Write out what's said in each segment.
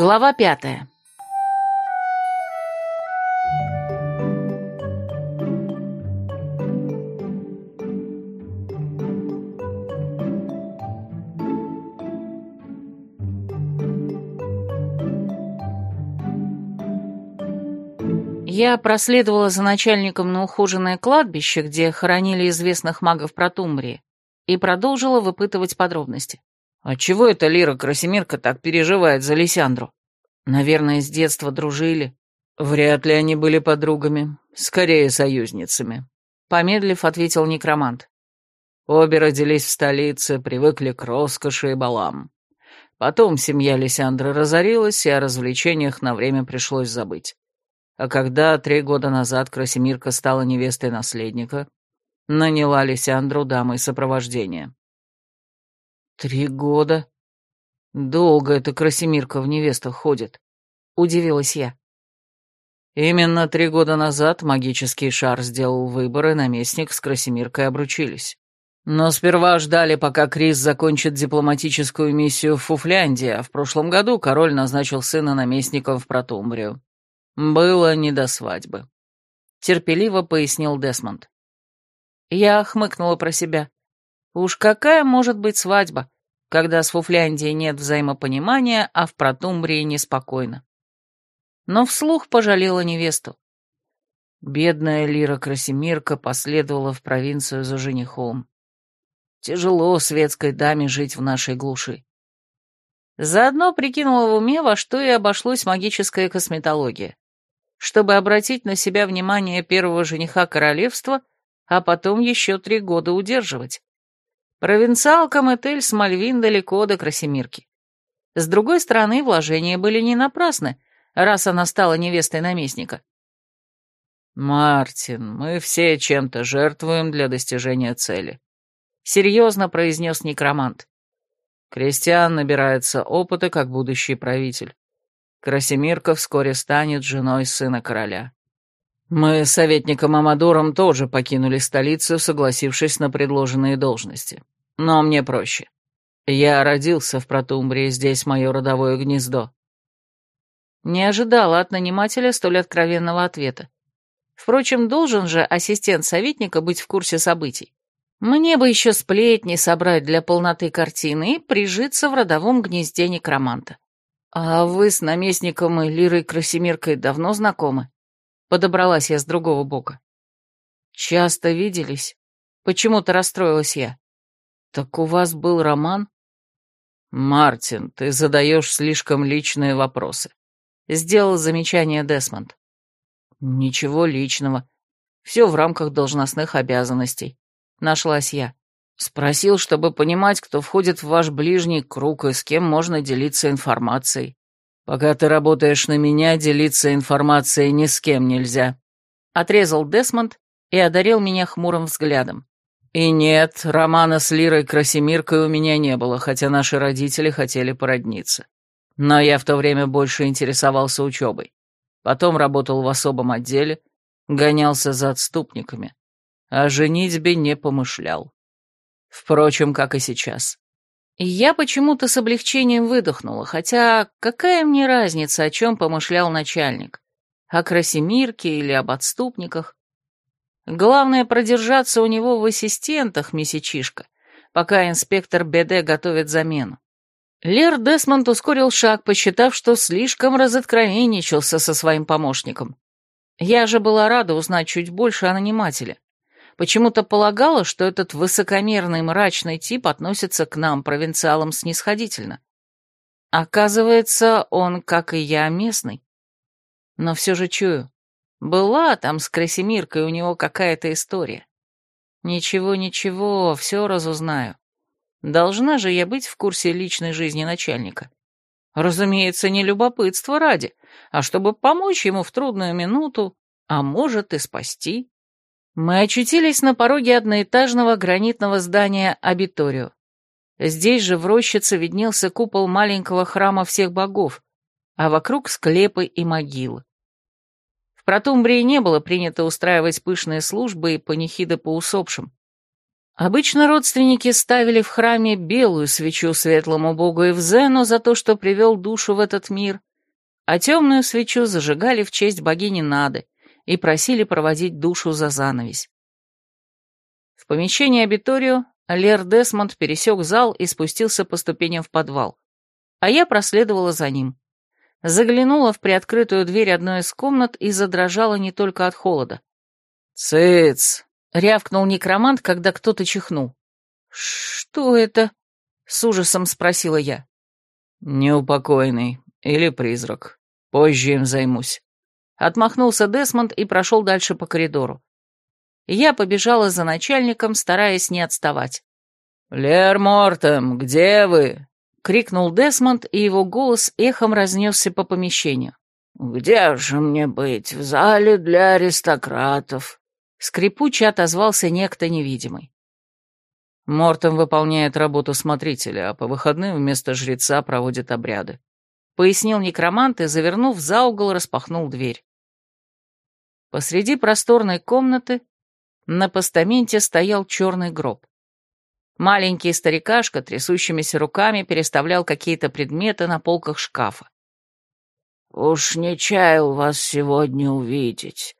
Глава пятая. Я проследовала за начальником на ухоженное кладбище, где хоронили известных магов Протумбрии, и продолжила выпытывать подробности. «А чего эта Лира Красимирка так переживает за Лисяндру? Наверное, с детства дружили. Вряд ли они были подругами, скорее союзницами», — помедлив, ответил некромант. Обе родились в столице, привыкли к роскоши и балам. Потом семья Лисяндры разорилась, и о развлечениях на время пришлось забыть. А когда три года назад Красимирка стала невестой наследника, наняла Лисяндру дамой сопровождения. «Три года? Долго эта Красимирка в невестах ходит», — удивилась я. Именно три года назад магический шар сделал выбор, и наместник с Красимиркой обручились. Но сперва ждали, пока Крис закончит дипломатическую миссию в Фуфляндии, а в прошлом году король назначил сына наместником в Протумбрию. Было не до свадьбы. Терпеливо пояснил Десмонд. Я хмыкнула про себя. Уж какая может быть свадьба, когда с Фуфляндией нет взаимопонимания, а в Протумбрии неспокойно. Но вслух пожалела невесту. Бедная Лира Красимирка последовала в провинцию за женихом. Тяжело светской даме жить в нашей глуши. Заодно прикинула в уме, во что и обошлось магическая косметология чтобы обратить на себя внимание первого жениха королевства, а потом еще три года удерживать. Провинциалка Этель с Мальвин далеко до Красимирки. С другой стороны, вложения были не напрасны, раз она стала невестой наместника. «Мартин, мы все чем-то жертвуем для достижения цели», — серьезно произнес некромант. Кристиан набирается опыта как будущий правитель. Красимирка вскоре станет женой сына короля. Мы с советником Амадором тоже покинули столицу, согласившись на предложенные должности. Но мне проще. Я родился в Протумбрии, здесь мое родовое гнездо. Не ожидала от нанимателя столь откровенного ответа. Впрочем, должен же ассистент советника быть в курсе событий. Мне бы еще сплетни собрать для полноты картины и прижиться в родовом гнезде некроманта. «А вы с наместником и Лирой Красимиркой давно знакомы?» Подобралась я с другого бока. «Часто виделись. Почему-то расстроилась я. Так у вас был роман?» «Мартин, ты задаешь слишком личные вопросы», — сделал замечание Десмонд. «Ничего личного. Все в рамках должностных обязанностей», — нашлась я. Спросил, чтобы понимать, кто входит в ваш ближний круг и с кем можно делиться информацией. Пока ты работаешь на меня, делиться информацией ни с кем нельзя. Отрезал Десмонд и одарил меня хмурым взглядом. И нет, романа с Лирой Красимиркой у меня не было, хотя наши родители хотели породниться. Но я в то время больше интересовался учебой. Потом работал в особом отделе, гонялся за отступниками. О женитьбе не помышлял. Впрочем, как и сейчас. Я почему-то с облегчением выдохнула, хотя какая мне разница, о чем помышлял начальник? О Красимирке или об отступниках? Главное продержаться у него в ассистентах, месячишка, пока инспектор БД готовит замену. Лер Десмонд ускорил шаг, посчитав, что слишком разоткровенничался со своим помощником. Я же была рада узнать чуть больше о нанимателе. Почему-то полагала, что этот высокомерный мрачный тип относится к нам, провинциалам, снисходительно. Оказывается, он, как и я, местный. Но все же чую. Была там с Красимиркой у него какая-то история. Ничего-ничего, все разузнаю. Должна же я быть в курсе личной жизни начальника. Разумеется, не любопытство ради, а чтобы помочь ему в трудную минуту, а может и спасти. Мы очутились на пороге одноэтажного гранитного здания «Абиторио». Здесь же в рощице виднелся купол маленького храма всех богов, а вокруг склепы и могилы. В Протумбрии не было принято устраивать пышные службы и панихиды по усопшим. Обычно родственники ставили в храме белую свечу светлому богу Эвзену за то, что привел душу в этот мир, а темную свечу зажигали в честь богини Нады и просили проводить душу за занавесь. В помещении абиторию Лер Десмонд пересек зал и спустился по ступеням в подвал, а я проследовала за ним. Заглянула в приоткрытую дверь одной из комнат и задрожала не только от холода. «Цыц!» — рявкнул некромант, когда кто-то чихнул. «Что это?» — с ужасом спросила я. «Неупокоенный или призрак. Позже им займусь». Отмахнулся Десмонд и прошел дальше по коридору. Я побежала за начальником, стараясь не отставать. «Лер Мортем, где вы?» — крикнул Десмонд, и его голос эхом разнесся по помещению. «Где же мне быть? В зале для аристократов?» Скрипуче отозвался некто невидимый. Мортом выполняет работу смотрителя, а по выходным вместо жреца проводит обряды. Пояснил некромант и, завернув за угол, распахнул дверь. Посреди просторной комнаты на постаменте стоял черный гроб. Маленький старикашка трясущимися руками переставлял какие-то предметы на полках шкафа. «Уж не чаял вас сегодня увидеть,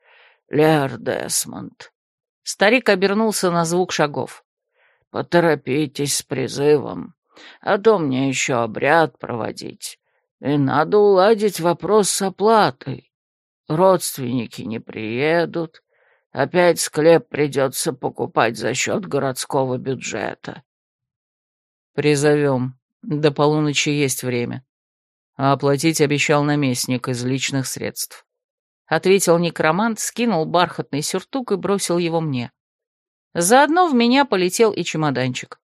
Лер Десмонд». Старик обернулся на звук шагов. «Поторопитесь с призывом, а то мне еще обряд проводить, и надо уладить вопрос с оплатой. Родственники не приедут, Опять склеп придется покупать за счет городского бюджета. Призовем. До полуночи есть время. А оплатить обещал наместник из личных средств. Ответил некромант, скинул бархатный сюртук и бросил его мне. Заодно в меня полетел и чемоданчик.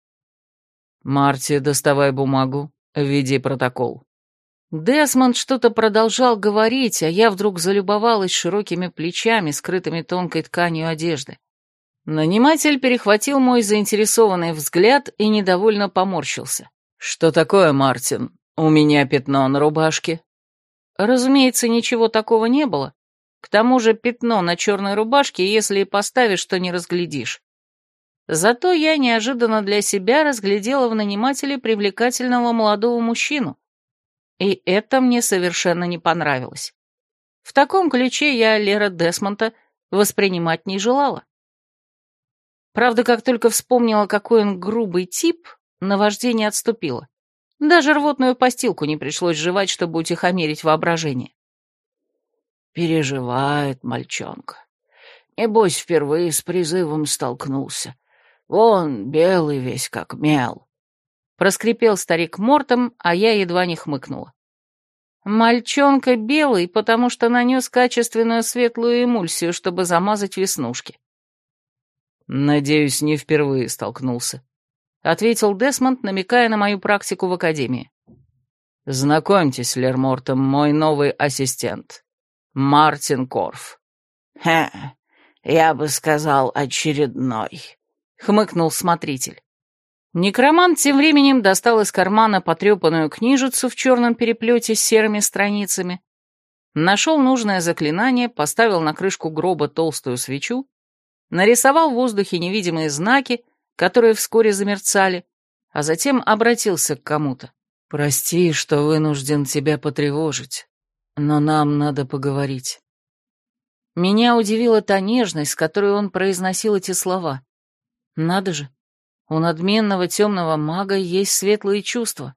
«Марти, доставай бумагу, введи протокол». Десмонд что-то продолжал говорить, а я вдруг залюбовалась широкими плечами, скрытыми тонкой тканью одежды. Наниматель перехватил мой заинтересованный взгляд и недовольно поморщился. «Что такое, Мартин? У меня пятно на рубашке». Разумеется, ничего такого не было. К тому же пятно на черной рубашке, если и поставишь, то не разглядишь. Зато я неожиданно для себя разглядела в нанимателе привлекательного молодого мужчину, и это мне совершенно не понравилось. В таком ключе я Лера Десмонта воспринимать не желала. Правда, как только вспомнила, какой он грубый тип, наваждение отступило. Даже рвотную постилку не пришлось жевать, чтобы утихомирить воображение. Переживает мальчонка. Небось, впервые с призывом столкнулся. Вон, белый весь как мел. Проскрипел старик Мортом, а я едва не хмыкнула. Мальчонка белый, потому что нанес качественную светлую эмульсию, чтобы замазать веснушки. «Надеюсь, не впервые столкнулся», — ответил Десмонд, намекая на мою практику в Академии. «Знакомьтесь, Лер Мортом, мой новый ассистент, Мартин Корф». «Хе, я бы сказал, очередной», — хмыкнул смотритель. Некромант тем временем достал из кармана потрепанную книжицу в черном переплете с серыми страницами, нашел нужное заклинание, поставил на крышку гроба толстую свечу, нарисовал в воздухе невидимые знаки, которые вскоре замерцали, а затем обратился к кому-то. «Прости, что вынужден тебя потревожить, но нам надо поговорить». Меня удивила та нежность, с которой он произносил эти слова. Надо же, у надменного темного мага есть светлые чувства.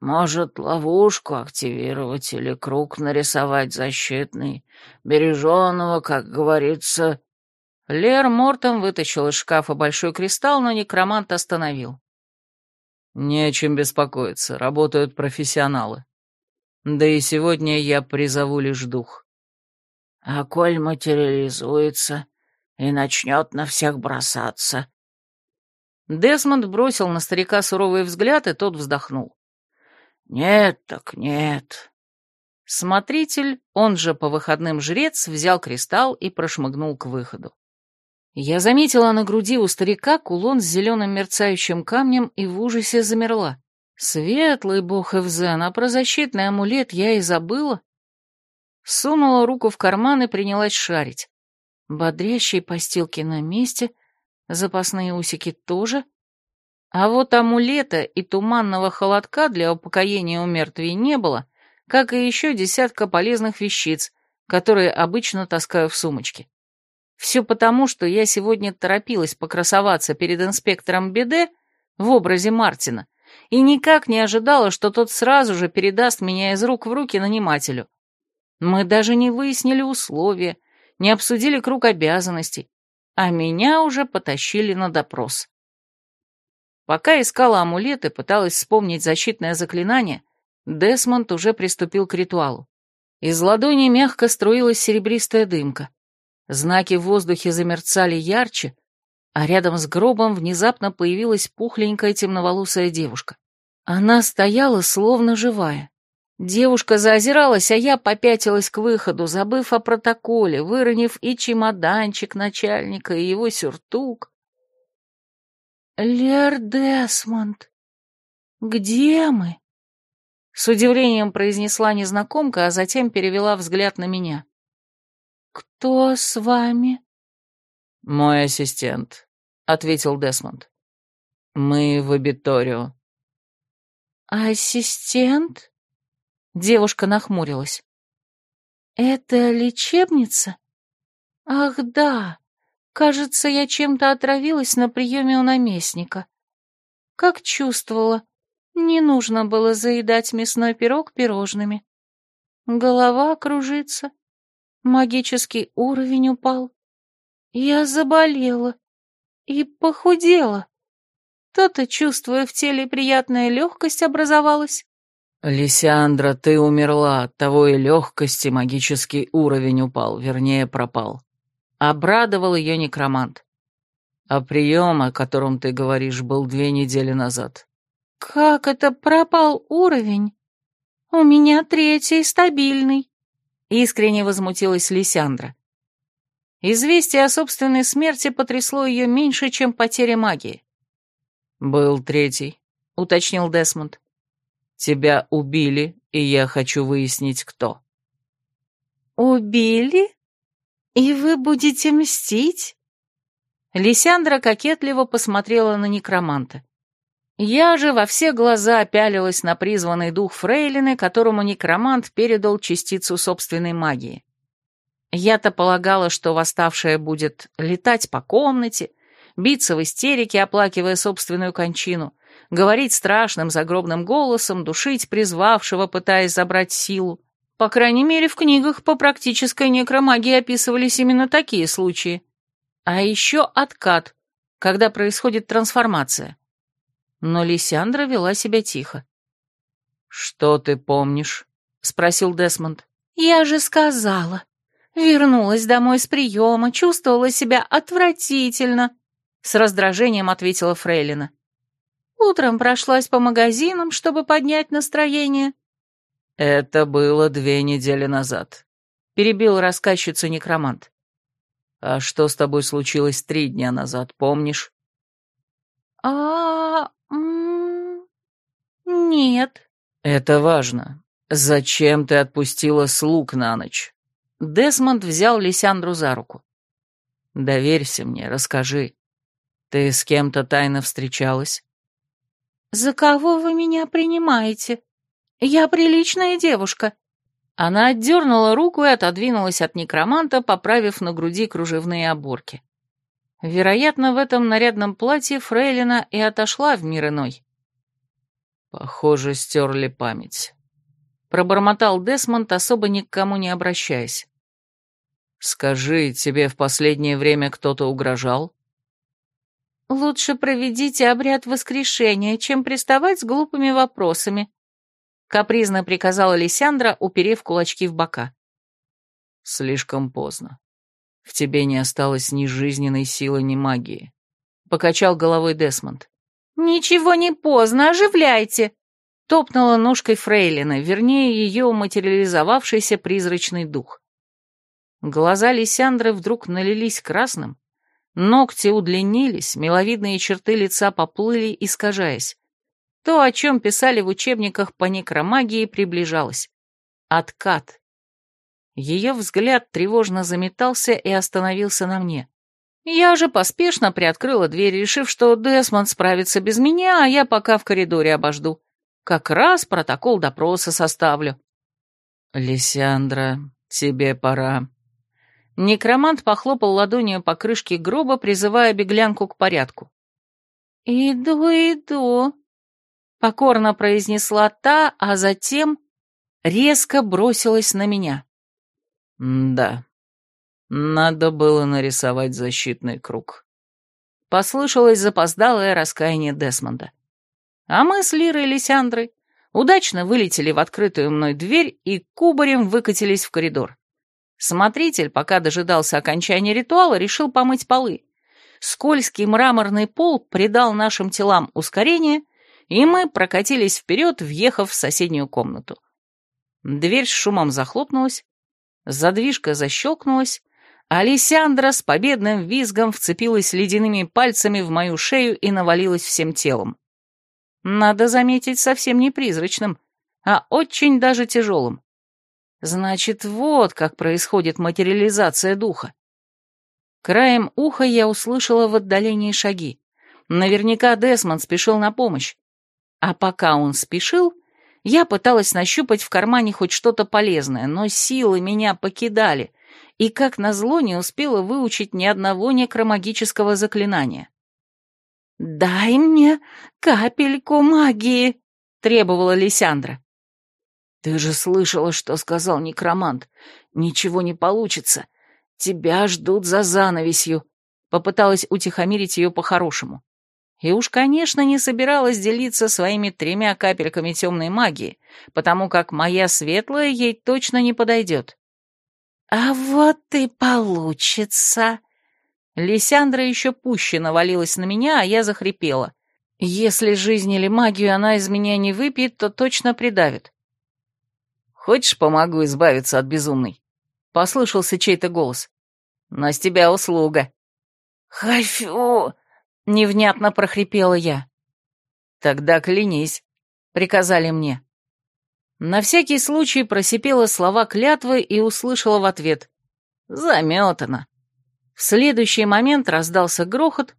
Может, ловушку активировать или круг нарисовать защитный, береженого, как говорится. Лер Мортом вытащил из шкафа большой кристалл, но некромант остановил. Не о чем беспокоиться, работают профессионалы. Да и сегодня я призову лишь дух. А коль материализуется и начнет на всех бросаться, Десмонд бросил на старика суровый взгляд, и тот вздохнул. «Нет так нет». Смотритель, он же по выходным жрец, взял кристалл и прошмыгнул к выходу. Я заметила на груди у старика кулон с зеленым мерцающим камнем и в ужасе замерла. Светлый бог Эвзен, а про защитный амулет я и забыла. Сунула руку в карман и принялась шарить. Бодрящие постилки на месте — Запасные усики тоже. А вот амулета и туманного холодка для упокоения у мертвей не было, как и еще десятка полезных вещиц, которые обычно таскаю в сумочке. Все потому, что я сегодня торопилась покрасоваться перед инспектором Беде в образе Мартина и никак не ожидала, что тот сразу же передаст меня из рук в руки нанимателю. Мы даже не выяснили условия, не обсудили круг обязанностей, а меня уже потащили на допрос. Пока искала амулет и пыталась вспомнить защитное заклинание, Десмонд уже приступил к ритуалу. Из ладони мягко струилась серебристая дымка. Знаки в воздухе замерцали ярче, а рядом с гробом внезапно появилась пухленькая темноволосая девушка. Она стояла словно живая. Девушка заозиралась, а я попятилась к выходу, забыв о протоколе, выронив и чемоданчик начальника, и его сюртук. «Лер Десмонд, где мы?» С удивлением произнесла незнакомка, а затем перевела взгляд на меня. «Кто с вами?» «Мой ассистент», — ответил Десмонд. «Мы в Абиторио». «Ассистент?» Девушка нахмурилась. «Это лечебница? Ах, да. Кажется, я чем-то отравилась на приеме у наместника. Как чувствовала, не нужно было заедать мясной пирог пирожными. Голова кружится, магический уровень упал. Я заболела и похудела. То-то, чувствуя в теле приятная легкость, образовалась. «Лисиандра, ты умерла, от того и легкости магический уровень упал, вернее, пропал». Обрадовал ее некромант. «А прием, о котором ты говоришь, был две недели назад». «Как это пропал уровень? У меня третий, стабильный», — искренне возмутилась Лисяндра. Известие о собственной смерти потрясло ее меньше, чем потеря магии. «Был третий», — уточнил Десмонд. Тебя убили, и я хочу выяснить, кто». «Убили? И вы будете мстить?» Лисяндра кокетливо посмотрела на некроманта. Я же во все глаза пялилась на призванный дух Фрейлины, которому некромант передал частицу собственной магии. Я-то полагала, что восставшая будет летать по комнате, биться в истерике, оплакивая собственную кончину, говорить страшным загробным голосом, душить призвавшего, пытаясь забрать силу. По крайней мере, в книгах по практической некромагии описывались именно такие случаи. А еще откат, когда происходит трансформация. Но Лисяндра вела себя тихо. «Что ты помнишь?» — спросил Десмонд. «Я же сказала. Вернулась домой с приема, чувствовала себя отвратительно», — с раздражением ответила Фрейлина. Утром прошлась по магазинам, чтобы поднять настроение. Это было две недели назад. Перебил рассказчицу некромант. А что с тобой случилось три дня назад, помнишь? А, нет. Это важно. Зачем ты отпустила слуг на ночь? Десмонд взял Лисяндру за руку. Доверься мне, расскажи. Ты с кем-то тайно встречалась? «За кого вы меня принимаете? Я приличная девушка». Она отдернула руку и отодвинулась от некроманта, поправив на груди кружевные оборки. Вероятно, в этом нарядном платье Фрейлина и отошла в мир иной. «Похоже, стерли память», — пробормотал Десмонд, особо ни к кому не обращаясь. «Скажи, тебе в последнее время кто-то угрожал?» «Лучше проведите обряд воскрешения, чем приставать с глупыми вопросами», — капризно приказала Лисяндра, уперев кулачки в бока. «Слишком поздно. В тебе не осталось ни жизненной силы, ни магии», — покачал головой Десмонд. «Ничего не поздно, оживляйте!» — топнула ножкой Фрейлина, вернее, ее материализовавшийся призрачный дух. Глаза Лисяндры вдруг налились красным, Ногти удлинились, миловидные черты лица поплыли, искажаясь. То, о чем писали в учебниках по некромагии, приближалось. Откат. Ее взгляд тревожно заметался и остановился на мне. Я же поспешно приоткрыла дверь, решив, что Десмонд справится без меня, а я пока в коридоре обожду. Как раз протокол допроса составлю. «Лисяндра, тебе пора». Некромант похлопал ладонью по крышке гроба, призывая беглянку к порядку. «Иду, иду», — покорно произнесла та, а затем резко бросилась на меня. «Да, надо было нарисовать защитный круг». Послышалось запоздалое раскаяние Десмонда. А мы с Лирой Лисяндрой удачно вылетели в открытую мной дверь и кубарем выкатились в коридор. Смотритель, пока дожидался окончания ритуала, решил помыть полы. Скользкий мраморный пол придал нашим телам ускорение, и мы прокатились вперед, въехав в соседнюю комнату. Дверь с шумом захлопнулась, задвижка защелкнулась, а Алисяндра с победным визгом вцепилась ледяными пальцами в мою шею и навалилась всем телом. Надо заметить, совсем не призрачным, а очень даже тяжелым. Значит, вот как происходит материализация духа. Краем уха я услышала в отдалении шаги. Наверняка Десмонд спешил на помощь. А пока он спешил, я пыталась нащупать в кармане хоть что-то полезное, но силы меня покидали, и, как назло, не успела выучить ни одного некромагического заклинания. «Дай мне капельку магии», — требовала Лисяндра. «Ты же слышала, что сказал некромант. Ничего не получится. Тебя ждут за занавесью», — попыталась утихомирить ее по-хорошему. И уж, конечно, не собиралась делиться своими тремя капельками темной магии, потому как моя светлая ей точно не подойдет. «А вот и получится», Лисяндра еще пуще навалилась на меня, а я захрипела. Если жизнь или магию она из меня не выпьет, то точно придавит. «Хочешь, помогу избавиться от безумной?» — послышался чей-то голос. «Но с тебя услуга». «Хочу!» — невнятно прохрипела я. «Тогда клянись», — приказали мне. На всякий случай просипела слова клятвы и услышала в ответ. «Заметано». В следующий момент раздался грохот,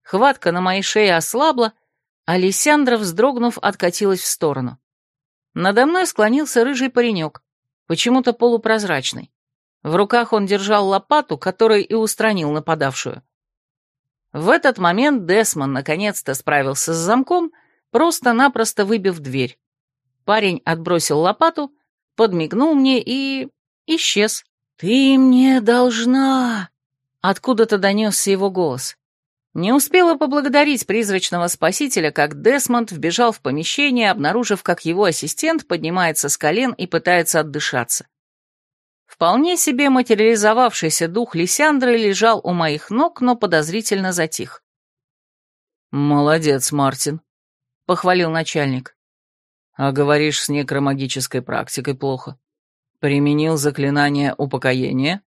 хватка на моей шее ослабла, а Лисяндра, вздрогнув, откатилась в сторону. Надо мной склонился рыжий паренек, почему-то полупрозрачный. В руках он держал лопату, которой и устранил нападавшую. В этот момент Десмон наконец-то справился с замком, просто-напросто выбив дверь. Парень отбросил лопату, подмигнул мне и... исчез. «Ты мне должна!» Откуда-то донесся его голос. Не успела поблагодарить призрачного спасителя, как Десмонд вбежал в помещение, обнаружив, как его ассистент поднимается с колен и пытается отдышаться. Вполне себе материализовавшийся дух Лисяндры лежал у моих ног, но подозрительно затих. «Молодец, Мартин», — похвалил начальник. «А говоришь, с некромагической практикой плохо. Применил заклинание упокоения?»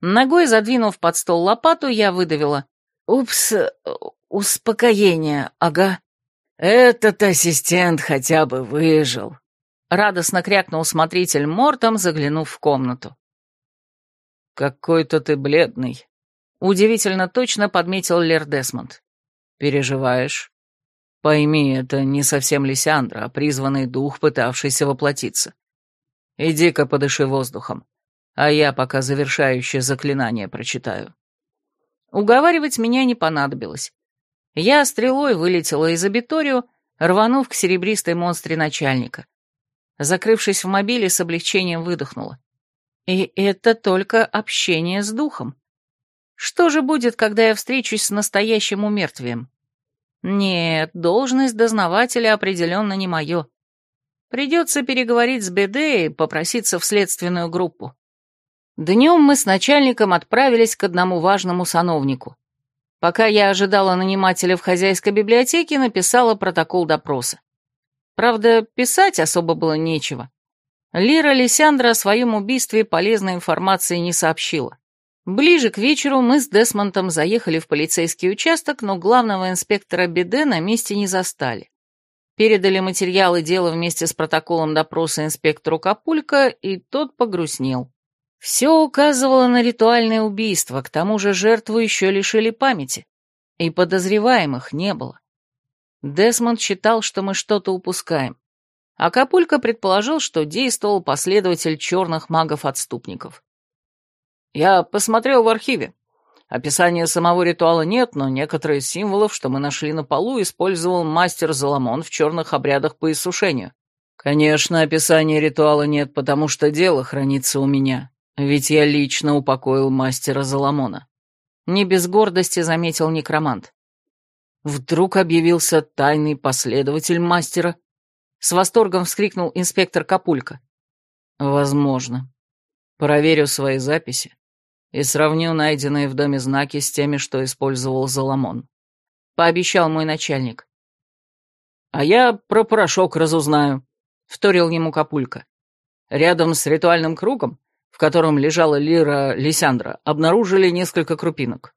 Ногой задвинув под стол лопату, я выдавила. «Упс, успокоение, ага. Этот ассистент хотя бы выжил», — радостно крякнул смотритель Мортом, заглянув в комнату. «Какой-то ты бледный», — удивительно точно подметил Лер Десмонд. «Переживаешь? Пойми, это не совсем Лисяндра, а призванный дух, пытавшийся воплотиться. Иди-ка подыши воздухом а я пока завершающее заклинание прочитаю. Уговаривать меня не понадобилось. Я стрелой вылетела из абиторию, рванув к серебристой монстре начальника. Закрывшись в мобиле, с облегчением выдохнула. И это только общение с духом. Что же будет, когда я встречусь с настоящим умертвием? Нет, должность дознавателя определенно не мое. Придется переговорить с БД и попроситься в следственную группу. Днем мы с начальником отправились к одному важному сановнику. Пока я ожидала нанимателя в хозяйской библиотеке, написала протокол допроса. Правда, писать особо было нечего. Лира Лисяндра о своем убийстве полезной информации не сообщила. Ближе к вечеру мы с Десмонтом заехали в полицейский участок, но главного инспектора Беде на месте не застали. Передали материалы дела вместе с протоколом допроса инспектору Капулько, и тот погрустнел. Все указывало на ритуальное убийство, к тому же жертву еще лишили памяти, и подозреваемых не было. Десмонд считал, что мы что-то упускаем. А Капулька предположил, что действовал последователь черных магов-отступников. «Я посмотрел в архиве. Описания самого ритуала нет, но некоторые из символов, что мы нашли на полу, использовал мастер Заламон в черных обрядах по иссушению. Конечно, описания ритуала нет, потому что дело хранится у меня, ведь я лично упокоил мастера Заламона. Не без гордости заметил некромант. Вдруг объявился тайный последователь мастера. С восторгом вскрикнул инспектор Капулька. Возможно. Проверю свои записи и сравню найденные в доме знаки с теми, что использовал Заломон. Пообещал мой начальник. А я про порошок разузнаю, вторил ему Капулька. Рядом с ритуальным кругом, в котором лежала лира Лисяндра, обнаружили несколько крупинок.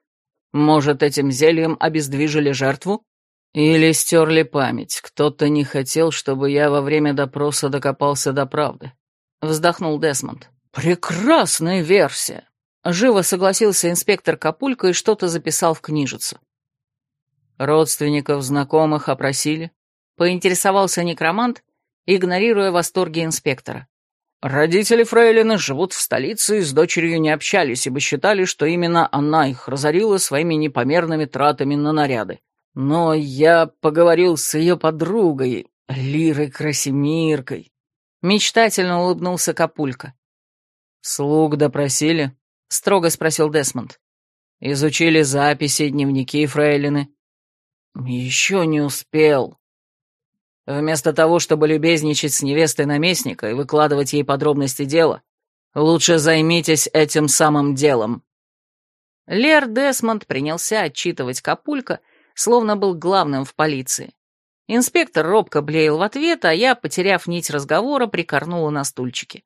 Может, этим зельем обездвижили жертву? Или стерли память. Кто-то не хотел, чтобы я во время допроса докопался до правды. Вздохнул Десмонд. Прекрасная версия. Живо согласился инспектор Капулько и что-то записал в книжицу. Родственников, знакомых опросили. Поинтересовался некромант, игнорируя восторги инспектора. Родители Фрейлины живут в столице и с дочерью не общались, ибо считали, что именно она их разорила своими непомерными тратами на наряды. Но я поговорил с ее подругой, Лирой Красимиркой. Мечтательно улыбнулся Капулька. «Слуг допросили?» — строго спросил Десмонд. «Изучили записи, дневники Фрейлины?» «Еще не успел». Вместо того, чтобы любезничать с невестой наместника и выкладывать ей подробности дела, лучше займитесь этим самым делом. Лер Десмонд принялся отчитывать Капулька, словно был главным в полиции. Инспектор робко блеял в ответ, а я, потеряв нить разговора, прикорнула на стульчике.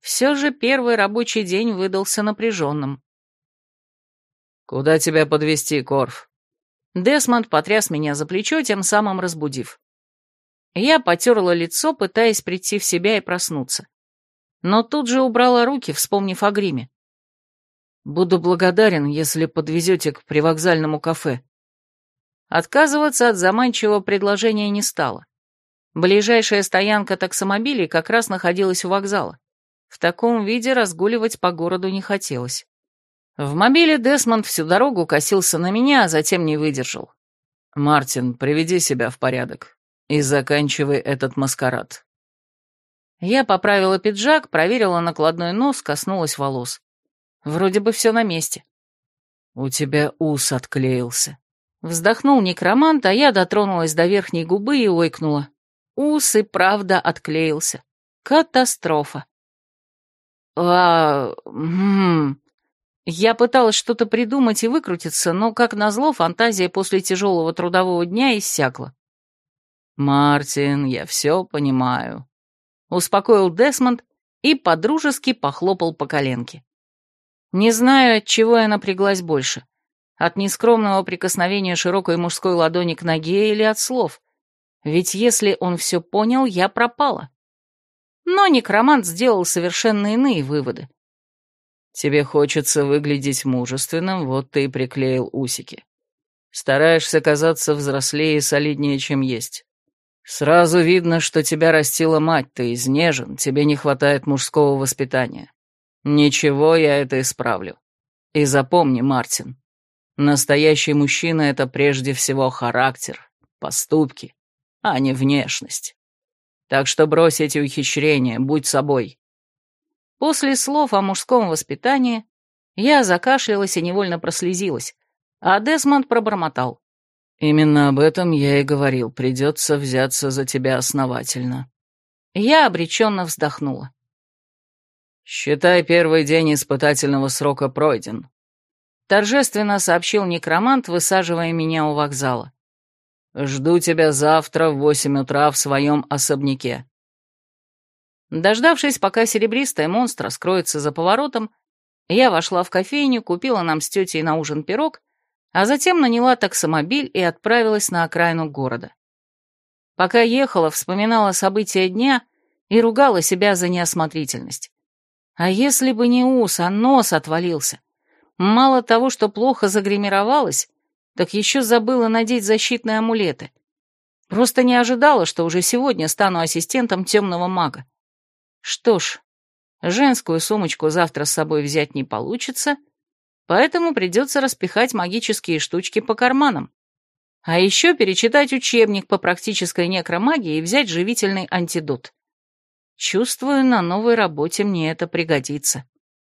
Все же первый рабочий день выдался напряженным. «Куда тебя подвести, Корф?» Десмонд потряс меня за плечо, тем самым разбудив. Я потерла лицо, пытаясь прийти в себя и проснуться. Но тут же убрала руки, вспомнив о гриме. «Буду благодарен, если подвезете к привокзальному кафе». Отказываться от заманчивого предложения не стало. Ближайшая стоянка таксомобилей как раз находилась у вокзала. В таком виде разгуливать по городу не хотелось. В мобиле Десмонд всю дорогу косился на меня, а затем не выдержал. «Мартин, приведи себя в порядок и заканчивай этот маскарад». Я поправила пиджак, проверила накладной нос, коснулась волос. Вроде бы все на месте. «У тебя ус отклеился». Вздохнул некромант, а я дотронулась до верхней губы и ойкнула. Ус и правда отклеился. Катастрофа. А... М Я пыталась что-то придумать и выкрутиться, но, как назло, фантазия после тяжелого трудового дня иссякла. «Мартин, я все понимаю», — успокоил Десмонд и подружески похлопал по коленке. Не знаю, от чего я напряглась больше. От нескромного прикосновения широкой мужской ладони к ноге или от слов. Ведь если он все понял, я пропала. Но некромант сделал совершенно иные выводы. «Тебе хочется выглядеть мужественным, вот ты и приклеил усики. Стараешься казаться взрослее и солиднее, чем есть. Сразу видно, что тебя растила мать, ты изнежен, тебе не хватает мужского воспитания. Ничего, я это исправлю. И запомни, Мартин, настоящий мужчина — это прежде всего характер, поступки, а не внешность. Так что брось эти ухищрения, будь собой». После слов о мужском воспитании я закашлялась и невольно прослезилась, а Десмонд пробормотал. «Именно об этом я и говорил, придется взяться за тебя основательно». Я обреченно вздохнула. «Считай, первый день испытательного срока пройден», — торжественно сообщил некромант, высаживая меня у вокзала. Жду тебя завтра в восемь утра в своем особняке». Дождавшись, пока серебристая монстра скроется за поворотом, я вошла в кофейню, купила нам с тетей на ужин пирог, а затем наняла таксомобиль и отправилась на окраину города. Пока ехала, вспоминала события дня и ругала себя за неосмотрительность. А если бы не ус, а нос отвалился? Мало того, что плохо загримировалась, так еще забыла надеть защитные амулеты. Просто не ожидала, что уже сегодня стану ассистентом темного мага. Что ж, женскую сумочку завтра с собой взять не получится, поэтому придется распихать магические штучки по карманам. А еще перечитать учебник по практической некромагии и взять живительный антидот. Чувствую, на новой работе мне это пригодится.